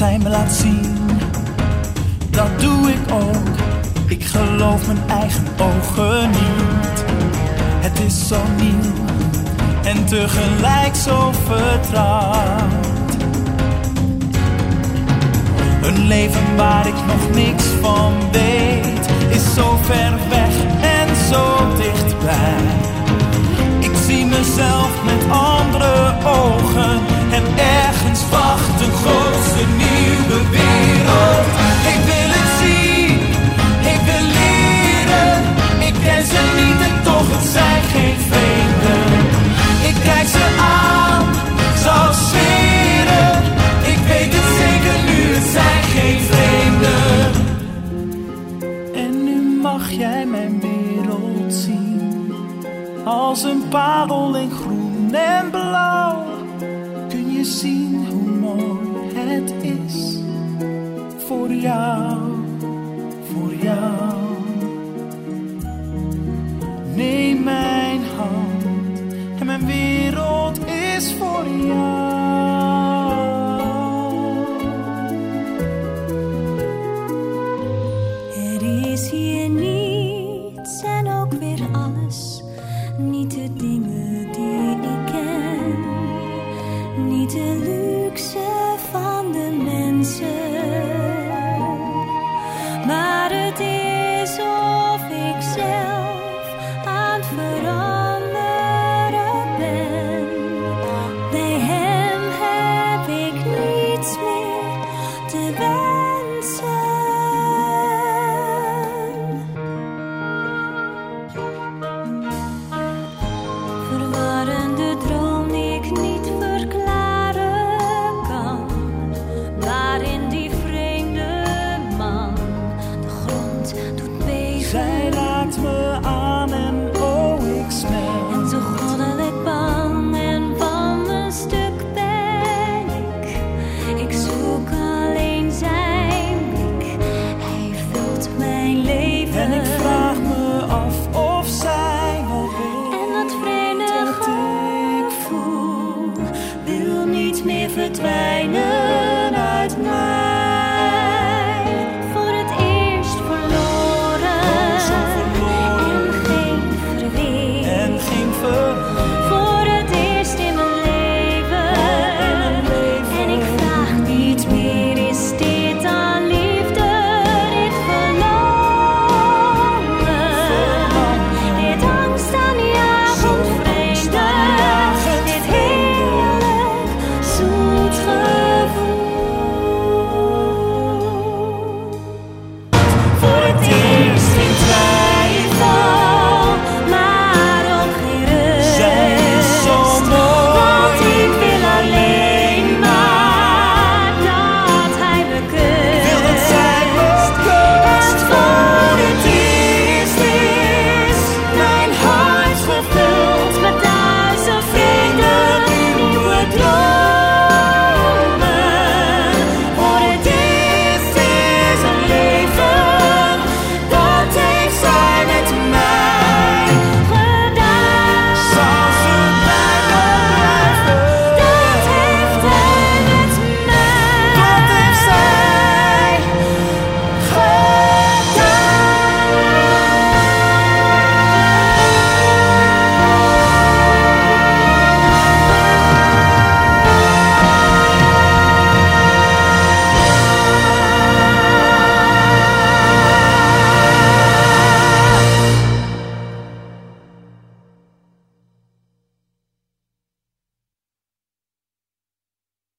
laat zien. Dat doe ik ook. Ik geloof mijn eigen ogen niet. Het is zo nieuw en tegelijk zo vertrouwd. Een leven waar ik nog niks van weet, is zo ver weg en zo dichtbij. Ik zie mezelf met andere mag jij mijn wereld zien. Als een parel in groen en blauw. Kun je zien hoe mooi het is. Voor jou, voor jou. Neem mijn hand en mijn wereld is voor jou. Weer alles. Niet de dingen die ik ken. Niet de luxe var. verdwijnen uit mij.